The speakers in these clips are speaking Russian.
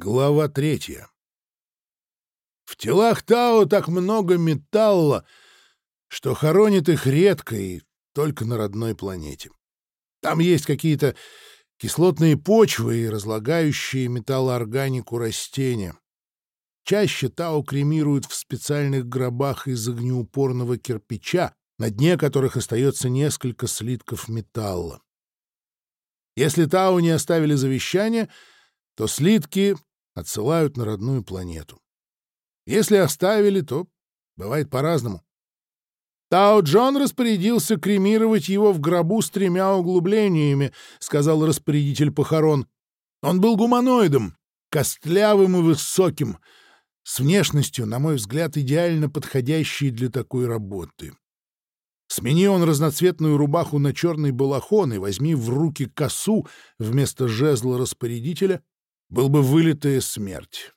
Глава третья. В телах Тао так много металла, что хоронит их редко и только на родной планете. Там есть какие-то кислотные почвы и разлагающие металлоорганику растения. Чаще Тао кремируют в специальных гробах из огнеупорного кирпича, на дне которых остается несколько слитков металла. Если Тао не оставили завещание, то слитки отсылают на родную планету. Если оставили, то бывает по-разному. Тао Джон распорядился кремировать его в гробу с тремя углублениями, сказал распорядитель похорон. Он был гуманоидом, костлявым и высоким, с внешностью, на мой взгляд, идеально подходящей для такой работы. Смени он разноцветную рубаху на черный балахон и возьми в руки косу вместо жезла распорядителя, был бы вылитая смерть.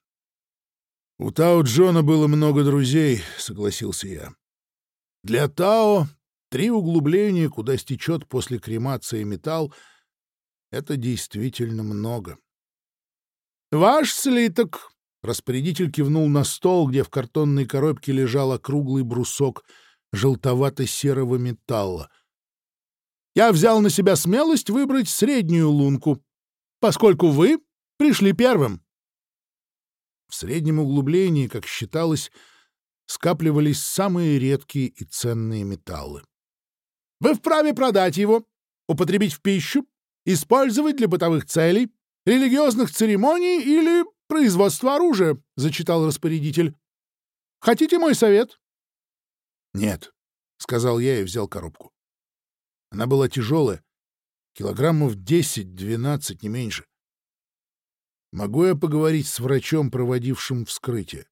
«У Тао Джона было много друзей», — согласился я. «Для Тао три углубления, куда стечет после кремации металл, это действительно много». «Ваш слиток!» — распорядитель кивнул на стол, где в картонной коробке лежал округлый брусок желтовато-серого металла. «Я взял на себя смелость выбрать среднюю лунку, поскольку вы пришли первым. В среднем углублении, как считалось, скапливались самые редкие и ценные металлы. Вы вправе продать его, употребить в пищу, использовать для бытовых целей, религиозных церемоний или производства оружия, — зачитал распорядитель. Хотите мой совет? — Нет, — сказал я и взял коробку. Она была тяжелая, килограммов десять-двенадцать, не меньше. Могу я поговорить с врачом, проводившим вскрытие?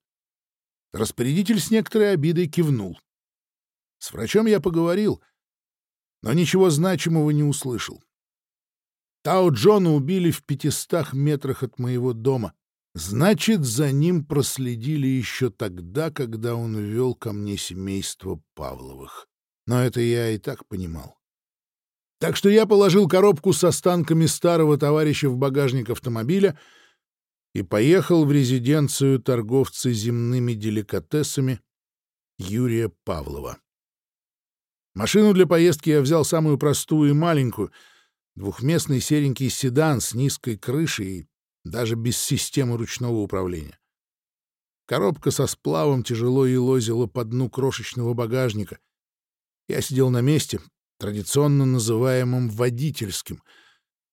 Распорядитель с некоторой обидой кивнул. С врачом я поговорил, но ничего значимого не услышал. Тао Джона убили в пятистах метрах от моего дома. Значит, за ним проследили еще тогда, когда он вел ко мне семейство Павловых. Но это я и так понимал. Так что я положил коробку с останками старого товарища в багажник автомобиля — и поехал в резиденцию торговца земными деликатесами Юрия Павлова. Машину для поездки я взял самую простую и маленькую, двухместный серенький седан с низкой крышей и даже без системы ручного управления. Коробка со сплавом тяжело елозила по дну крошечного багажника. Я сидел на месте, традиционно называемом водительским,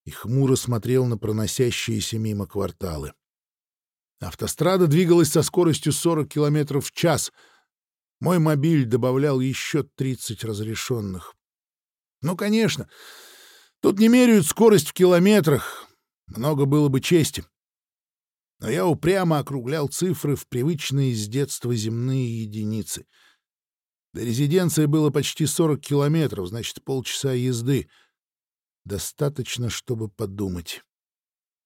и хмуро смотрел на проносящиеся мимо кварталы. Автострада двигалась со скоростью 40 км в час. Мой мобиль добавлял еще 30 разрешенных. Ну, конечно, тут не меряют скорость в километрах. Много было бы чести. Но я упрямо округлял цифры в привычные с детства земные единицы. До резиденции было почти 40 километров, значит, полчаса езды. Достаточно, чтобы подумать.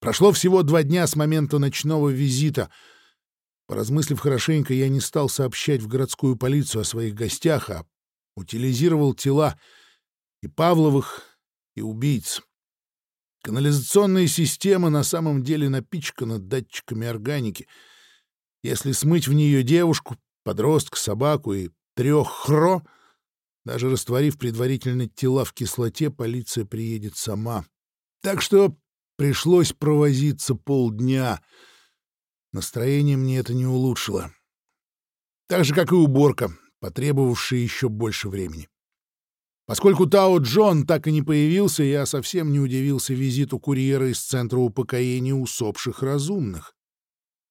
Прошло всего два дня с момента ночного визита. Поразмыслив хорошенько, я не стал сообщать в городскую полицию о своих гостях, а утилизировал тела и Павловых, и убийц. Канализационная система на самом деле напичкана датчиками органики. Если смыть в нее девушку, подростка, собаку и трех хро, даже растворив предварительно тела в кислоте, полиция приедет сама. Так что Пришлось провозиться полдня. Настроение мне это не улучшило. Так же, как и уборка, потребовавшая еще больше времени. Поскольку Тао Джон так и не появился, я совсем не удивился визиту курьера из Центра упокоения усопших разумных.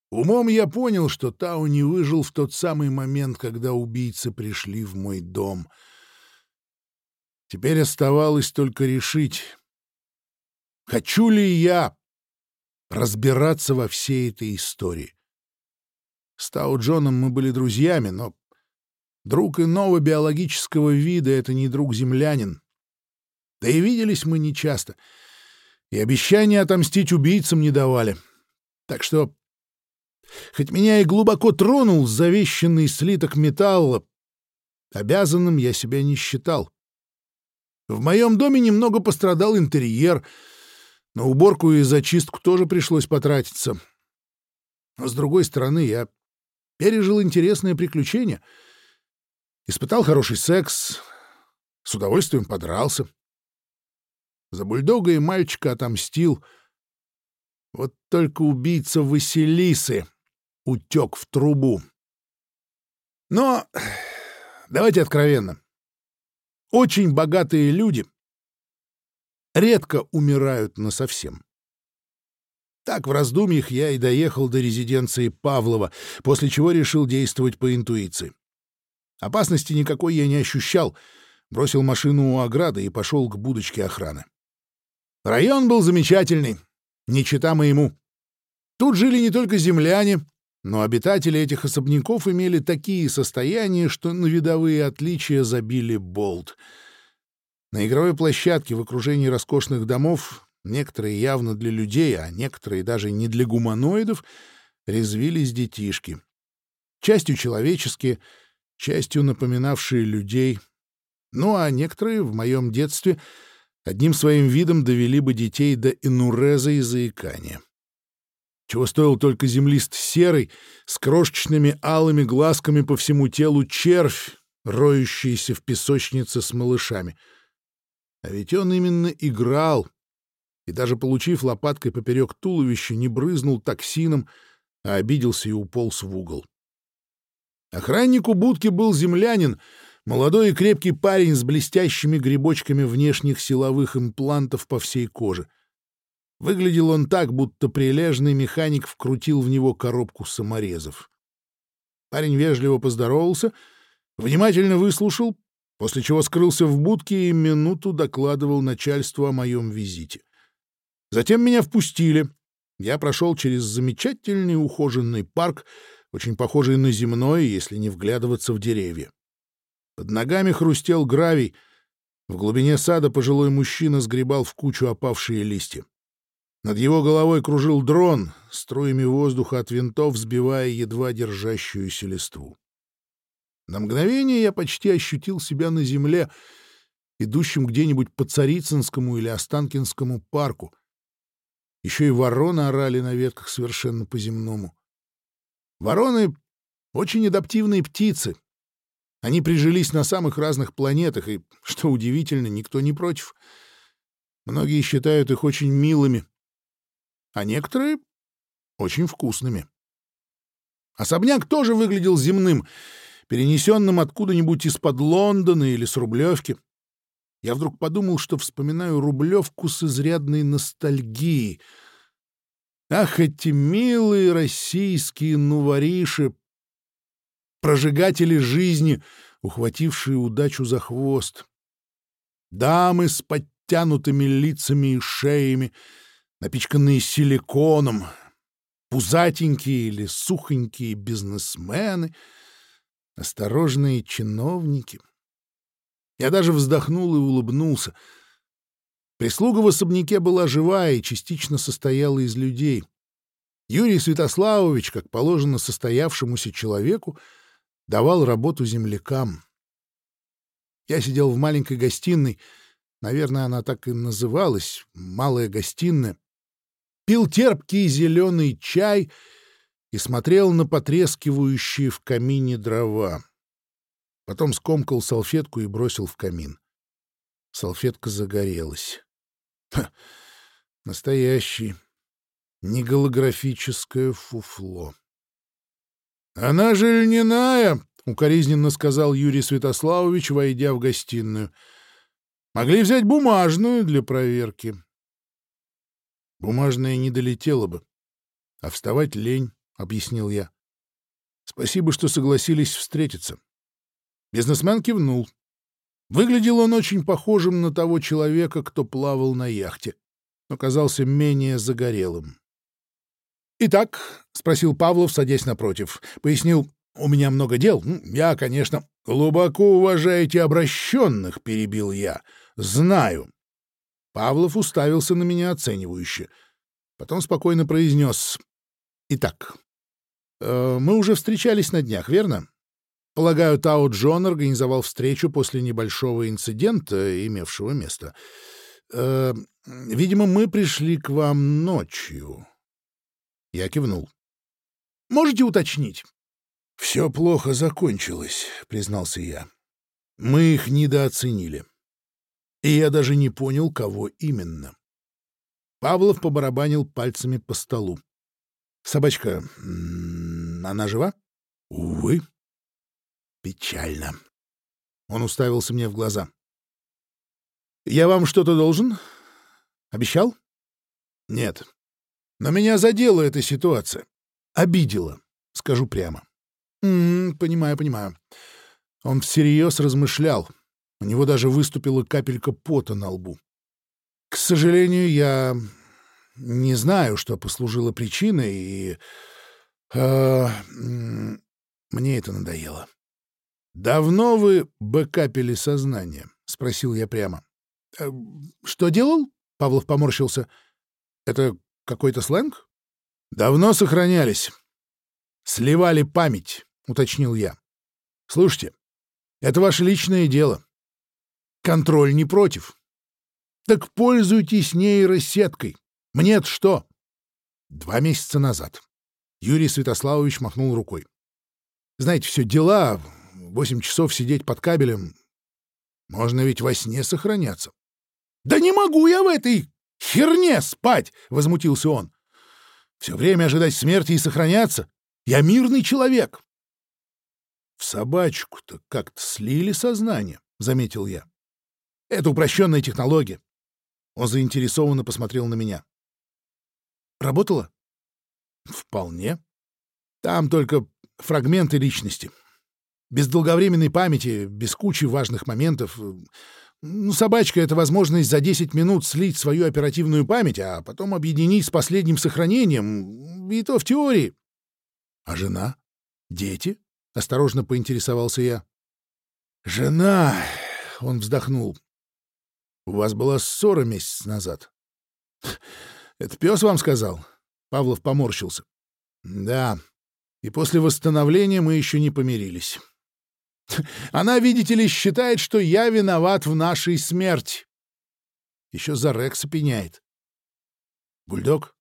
Умом я понял, что Тао не выжил в тот самый момент, когда убийцы пришли в мой дом. Теперь оставалось только решить, Хочу ли я разбираться во всей этой истории? С Тау Джоном мы были друзьями, но друг иного биологического вида — это не друг-землянин. Да и виделись мы нечасто, и обещания отомстить убийцам не давали. Так что, хоть меня и глубоко тронул завещанный слиток металла, обязанным я себя не считал. В моем доме немного пострадал интерьер — на уборку и зачистку тоже пришлось потратиться. Но, с другой стороны, я пережил интересное приключение. Испытал хороший секс, с удовольствием подрался. За бульдога и мальчика отомстил. Вот только убийца Василисы утек в трубу. Но давайте откровенно. Очень богатые люди редко умирают насовсем. Так в раздумьях я и доехал до резиденции Павлова, после чего решил действовать по интуиции. Опасности никакой я не ощущал, бросил машину у ограды и пошел к будочке охраны. Район был замечательный, не чита моему. Тут жили не только земляне, но обитатели этих особняков имели такие состояния, что на видовые отличия забили болт. На игровой площадке в окружении роскошных домов, некоторые явно для людей, а некоторые даже не для гуманоидов, резвились детишки. Частью человеческие, частью напоминавшие людей. Ну а некоторые в моем детстве одним своим видом довели бы детей до инуреза и заикания чего стоил только землист серый, с крошечными алыми глазками по всему телу червь, роющийся в песочнице с малышами. А ведь он именно играл, и даже получив лопаткой поперек туловища, не брызнул токсином, а обиделся и уполз в угол. Охранник у будки был землянин, молодой и крепкий парень с блестящими грибочками внешних силовых имплантов по всей коже — Выглядел он так, будто прилежный механик вкрутил в него коробку саморезов. Парень вежливо поздоровался, внимательно выслушал, после чего скрылся в будке и минуту докладывал начальству о моем визите. Затем меня впустили. Я прошел через замечательный ухоженный парк, очень похожий на земной, если не вглядываться в деревья. Под ногами хрустел гравий. В глубине сада пожилой мужчина сгребал в кучу опавшие листья. Над его головой кружил дрон, струями воздуха от винтов сбивая едва держащуюся листву. На мгновение я почти ощутил себя на земле, идущим где-нибудь по Царицынскому или Останкинскому парку. Еще и вороны орали на ветках совершенно по-земному. Вороны — очень адаптивные птицы. Они прижились на самых разных планетах, и, что удивительно, никто не против. Многие считают их очень милыми, а некоторые — очень вкусными. Особняк тоже выглядел земным, перенесенным откуда-нибудь из-под Лондона или с Рублевки. Я вдруг подумал, что вспоминаю Рублевку с изрядной ностальгией. Ах, эти милые российские нувориши, прожигатели жизни, ухватившие удачу за хвост. Дамы с подтянутыми лицами и шеями — напичканные силиконом, пузатенькие или сухонькие бизнесмены, осторожные чиновники. Я даже вздохнул и улыбнулся. Прислуга в особняке была живая и частично состояла из людей. Юрий Святославович, как положено состоявшемуся человеку, давал работу землякам. Я сидел в маленькой гостиной, наверное, она так и называлась, малая гостиная, пил терпкий зеленый чай и смотрел на потрескивающие в камине дрова. Потом скомкал салфетку и бросил в камин. Салфетка загорелась. Ха, настоящий, не голографическое фуфло. «Она же льняная!» — укоризненно сказал Юрий Святославович, войдя в гостиную. «Могли взять бумажную для проверки». Бумажная не долетела бы. А вставать лень, — объяснил я. Спасибо, что согласились встретиться. Бизнесмен кивнул. Выглядел он очень похожим на того человека, кто плавал на яхте, но казался менее загорелым. «Итак», — спросил Павлов, садясь напротив, пояснил, «у меня много дел. Я, конечно, глубоко уважаете обращенных», — перебил я. «Знаю. Павлов уставился на меня оценивающе. Потом спокойно произнес. «Итак, э, мы уже встречались на днях, верно? Полагаю, Тао Джон организовал встречу после небольшого инцидента, имевшего место. Э, видимо, мы пришли к вам ночью». Я кивнул. Можете уточнить? Все плохо закончилось, признался я. Мы их недооценили. И я даже не понял, кого именно. Павлов побарабанил пальцами по столу. Собачка, она жива? Увы. Печально. Он уставился мне в глаза. Я вам что-то должен? Обещал? Нет. Но меня задела эта ситуация. Обидела, скажу прямо. М -м, понимаю, понимаю. Он всерьез размышлял. У него даже выступила капелька пота на лбу. К сожалению, я не знаю, что послужило причиной, и... Э, мне это надоело. «Давно вы бэкапили сознание?» — спросил я прямо. «Э, «Что делал?» — Павлов поморщился. «Это какой-то сленг?» «Давно сохранялись. Сливали память», — уточнил я. «Слушайте, это ваше личное дело. Контроль не против. Так пользуйтесь нейросеткой. Мне-то что? Два месяца назад. Юрий Святославович махнул рукой. Знаете, все дела, восемь часов сидеть под кабелем. Можно ведь во сне сохраняться. Да не могу я в этой херне спать, возмутился он. Все время ожидать смерти и сохраняться. Я мирный человек. В собачку-то как-то слили сознание, заметил я. Это упрощенная технология. Он заинтересованно посмотрел на меня. Работало? Вполне. Там только фрагменты личности. Без долговременной памяти, без кучи важных моментов. Ну, собачка — это возможность за 10 минут слить свою оперативную память, а потом объединить с последним сохранением. И то в теории. А жена? Дети? — осторожно поинтересовался я. «Жена!» — он вздохнул. «У вас была ссора месяц назад. Это пес вам сказал? Павлов поморщился. Да. И после восстановления мы еще не помирились. Она, видите ли, считает, что я виноват в нашей смерти. Еще за Рекса пеняет. Бульдог?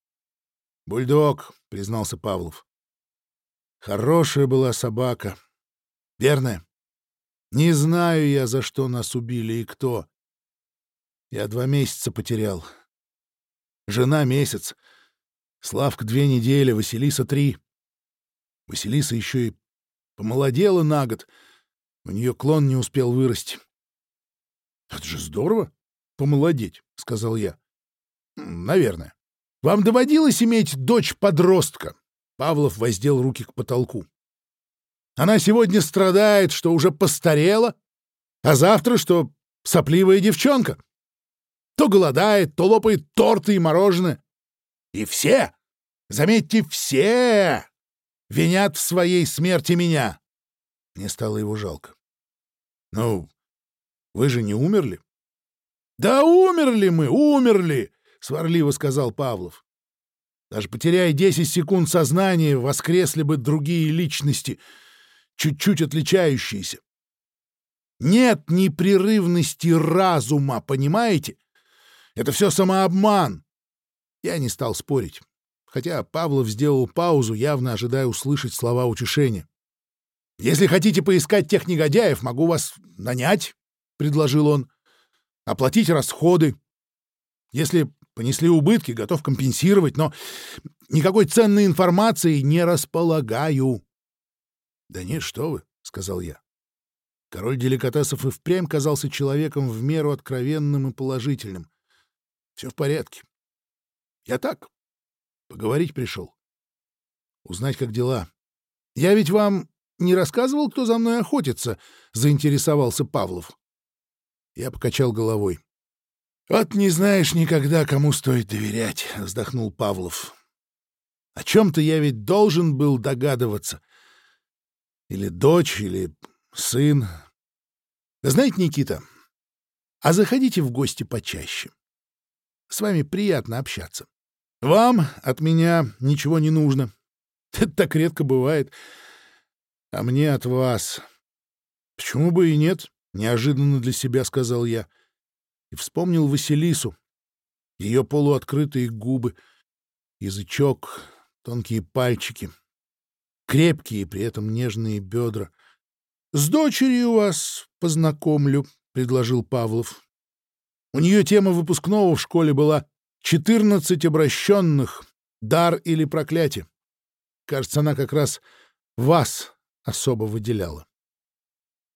Бульдог, признался Павлов. Хорошая была собака. Верная. Не знаю я, за что нас убили и кто. Я два месяца потерял. Жена — месяц. Славка — две недели, Василиса — три. Василиса еще и помолодела на год. У нее клон не успел вырасти. — Это же здорово — помолодеть, — сказал я. — Наверное. Вам доводилось иметь дочь-подростка? Павлов воздел руки к потолку. Она сегодня страдает, что уже постарела, а завтра, что сопливая девчонка. То голодает, то лопает торты и мороженое. И все, заметьте, все винят в своей смерти меня. Мне стало его жалко. Ну, вы же не умерли? Да умерли мы, умерли, сварливо сказал Павлов. Даже потеряя 10 секунд сознания, воскресли бы другие личности, чуть-чуть отличающиеся. Нет непрерывности разума, понимаете? Это все самообман. Я не стал спорить, хотя Павлов сделал паузу, явно ожидая услышать слова утешения. «Если хотите поискать тех негодяев, могу вас нанять», — предложил он. «Оплатить расходы. Если понесли убытки, готов компенсировать, но никакой ценной информации не располагаю». «Да нет, что вы», — сказал я. Король деликатесов и впрямь казался человеком в меру откровенным и положительным. Все в порядке. Я так, поговорить пришел. Узнать, как дела. Я ведь вам не рассказывал, кто за мной охотится, — заинтересовался Павлов. Я покачал головой. «Вот не знаешь никогда, кому стоит доверять», — вздохнул Павлов. «О чем-то я ведь должен был догадываться. Или дочь, или сын. Знаете, Никита, а заходите в гости почаще. С вами приятно общаться. Вам от меня ничего не нужно. Это так редко бывает. А мне от вас. Почему бы и нет? Неожиданно для себя сказал я. И вспомнил Василису. Ее полуоткрытые губы, язычок, тонкие пальчики. крепкие, при этом нежные бедра. — С дочерью вас познакомлю, — предложил Павлов. У нее тема выпускного в школе была «Четырнадцать обращенных. Дар или проклятие». Кажется, она как раз вас особо выделяла.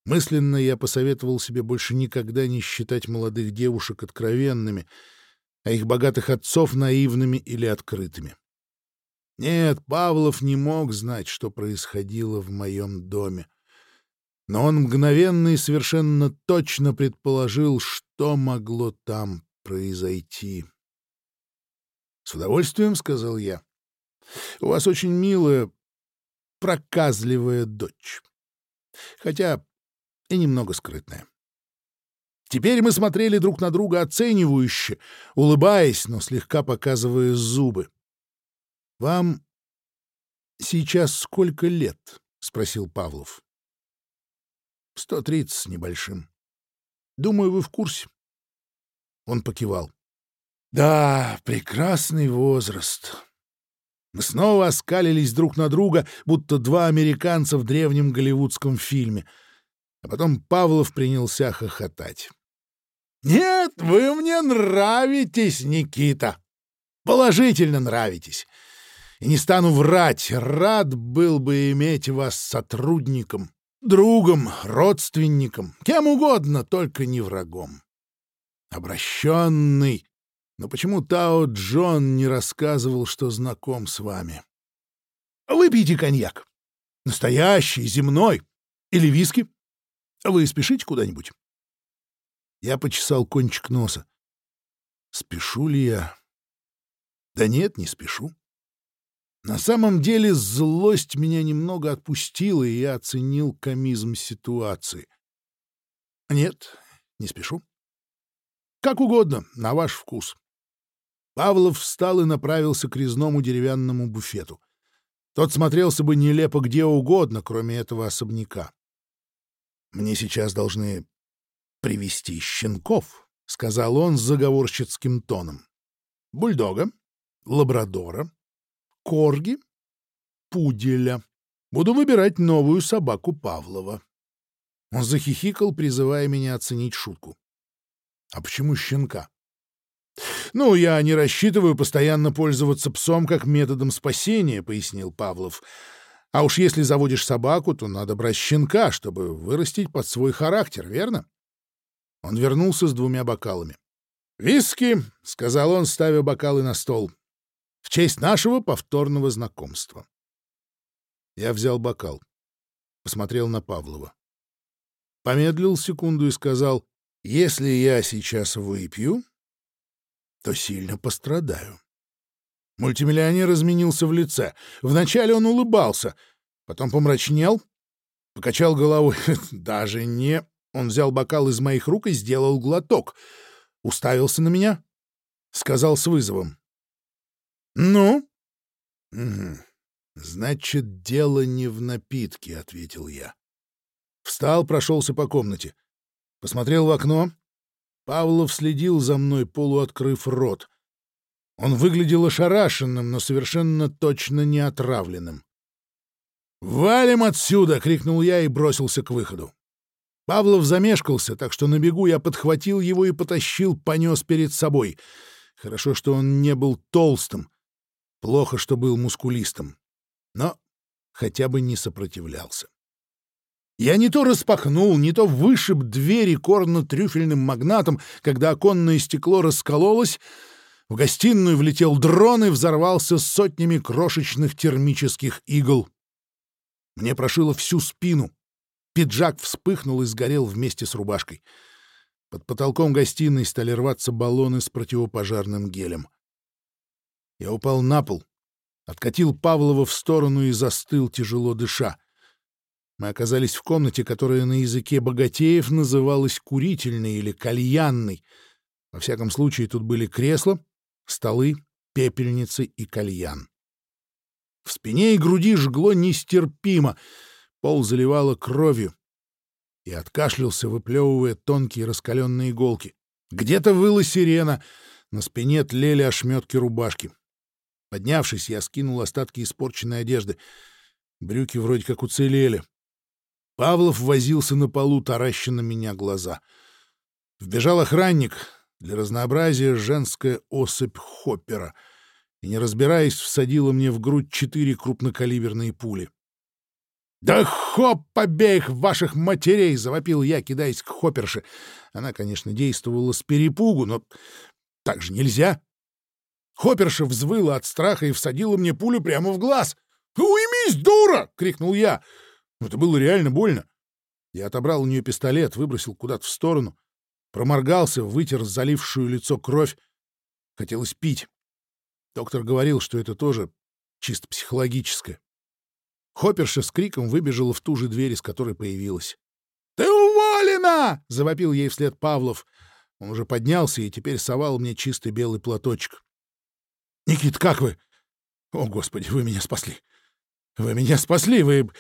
Мысленно я посоветовал себе больше никогда не считать молодых девушек откровенными, а их богатых отцов наивными или открытыми. Нет, Павлов не мог знать, что происходило в моем доме. Но он мгновенно и совершенно точно предположил, что могло там произойти. — С удовольствием, — сказал я. — У вас очень милая, проказливая дочь. Хотя и немного скрытная. Теперь мы смотрели друг на друга оценивающе, улыбаясь, но слегка показывая зубы. — Вам сейчас сколько лет? — спросил Павлов. — Сто тридцать с небольшим. Думаю, вы в курсе. Он покивал. — Да, прекрасный возраст. Мы снова оскалились друг на друга, будто два американца в древнем голливудском фильме. А потом Павлов принялся хохотать. «Нет, вы мне нравитесь, Никита. Положительно нравитесь. И не стану врать, рад был бы иметь вас сотрудником, другом, родственником, кем угодно, только не врагом. Обращенный. Но почему Тао Джон не рассказывал, что знаком с вами? Выпейте коньяк. Настоящий, земной. Или виски. Вы спешите куда-нибудь? Я почесал кончик носа. Спешу ли я? Да нет, не спешу. На самом деле злость меня немного отпустила, и я оценил комизм ситуации. Нет, не спешу. Как угодно, на ваш вкус. Павлов встал и направился к резному деревянному буфету. Тот смотрелся бы нелепо где угодно, кроме этого особняка. Мне сейчас должны привести щенков, — сказал он с заговорщицким тоном. — Бульдога, лабрадора, корги, пуделя. Буду выбирать новую собаку Павлова. Он захихикал, призывая меня оценить шутку. — А почему щенка? — Ну, я не рассчитываю постоянно пользоваться псом как методом спасения, — пояснил Павлов. — А уж если заводишь собаку, то надо брать щенка, чтобы вырастить под свой характер, верно? Он вернулся с двумя бокалами. «Виски», — сказал он, ставя бокалы на стол, — «в честь нашего повторного знакомства». Я взял бокал, посмотрел на Павлова. Помедлил секунду и сказал, «Если я сейчас выпью, то сильно пострадаю». Мультимиллионер изменился в лице. Вначале он улыбался, потом помрачнел, покачал головой. «Даже не...» Он взял бокал из моих рук и сделал глоток. Уставился на меня. Сказал с вызовом. «Ну?» «Значит, дело не в напитке», — ответил я. Встал, прошелся по комнате. Посмотрел в окно. Павлов следил за мной, полуоткрыв рот. Он выглядел ошарашенным, но совершенно точно не отравленным. «Валим отсюда!» — крикнул я и бросился к выходу. Павлов замешкался, так что на бегу я подхватил его и потащил, понес перед собой. Хорошо, что он не был толстым. Плохо, что был мускулистым. Но хотя бы не сопротивлялся. Я не то распахнул, не то вышиб двери корно-трюфельным магнатом, когда оконное стекло раскололось. В гостиную влетел дрон и взорвался сотнями крошечных термических игл. Мне прошило всю спину. Пиджак вспыхнул и сгорел вместе с рубашкой. Под потолком гостиной стали рваться баллоны с противопожарным гелем. Я упал на пол, откатил Павлова в сторону и застыл, тяжело дыша. Мы оказались в комнате, которая на языке богатеев называлась курительной или кальянной. Во всяком случае, тут были кресла, столы, пепельницы и кальян. В спине и груди жгло нестерпимо — Пол заливало кровью. И откашлялся, выплевывая тонкие раскаленные иголки. Где-то выла сирена, на спине тлели ошметки рубашки. Поднявшись, я скинул остатки испорченной одежды. Брюки вроде как уцелели. Павлов возился на полу, тараща на меня глаза. Вбежал охранник, для разнообразия женская особь Хоппера, и, не разбираясь, всадила мне в грудь четыре крупнокалиберные пули. «Да хоп, обеих ваших матерей!» — завопил я, кидаясь к Хопперше. Она, конечно, действовала с перепугу, но так же нельзя. Хопперша взвыла от страха и всадила мне пулю прямо в глаз. «Уймись, дура!» — крикнул я. Это было реально больно. Я отобрал у нее пистолет, выбросил куда-то в сторону, проморгался, вытер залившую лицо кровь. Хотелось пить. Доктор говорил, что это тоже чисто психологическое. Хопперша с криком выбежала в ту же дверь, из которой появилась. «Ты уволена!» — завопил ей вслед Павлов. Он уже поднялся и теперь совал мне чистый белый платочек. «Никит, как вы?» «О, Господи, вы меня спасли! Вы меня спасли! Вы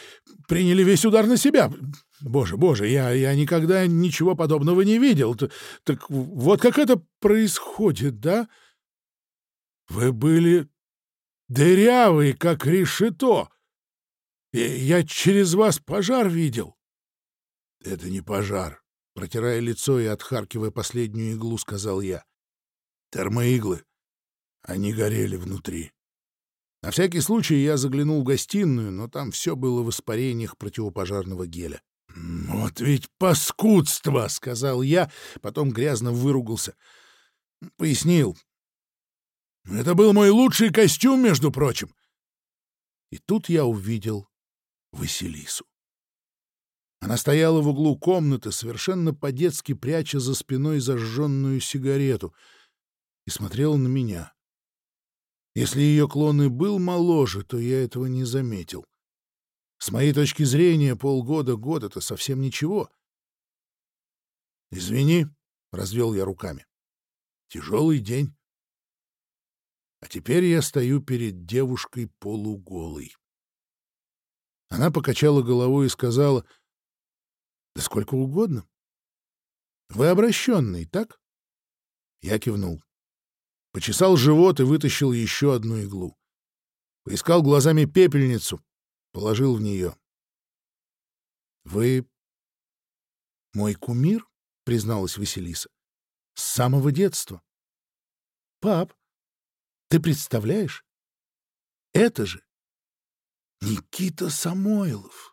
приняли весь удар на себя! Боже, боже, я, я никогда ничего подобного не видел! Так вот как это происходит, да? Вы были дырявый, как решето!» Я через вас пожар видел. — Это не пожар, — протирая лицо и отхаркивая последнюю иглу, сказал я. — Термоиглы. Они горели внутри. На всякий случай я заглянул в гостиную, но там все было в испарениях противопожарного геля. — Вот ведь паскудство! — сказал я, потом грязно выругался. Пояснил. — Это был мой лучший костюм, между прочим. И тут я увидел Василису. Она стояла в углу комнаты, совершенно по-детски пряча за спиной зажженную сигарету, и смотрела на меня. Если ее клон и был моложе, то я этого не заметил. С моей точки зрения, полгода-год — это совсем ничего. «Извини», — развел я руками. «Тяжелый день. А теперь я стою перед девушкой полуголой». Она покачала головой и сказала, «Да сколько угодно. Вы обращенный, так?» Я кивнул. Почесал живот и вытащил еще одну иглу. Поискал глазами пепельницу, положил в нее. «Вы мой кумир?» — призналась Василиса. «С самого детства». «Пап, ты представляешь? Это же Никита Самойлов.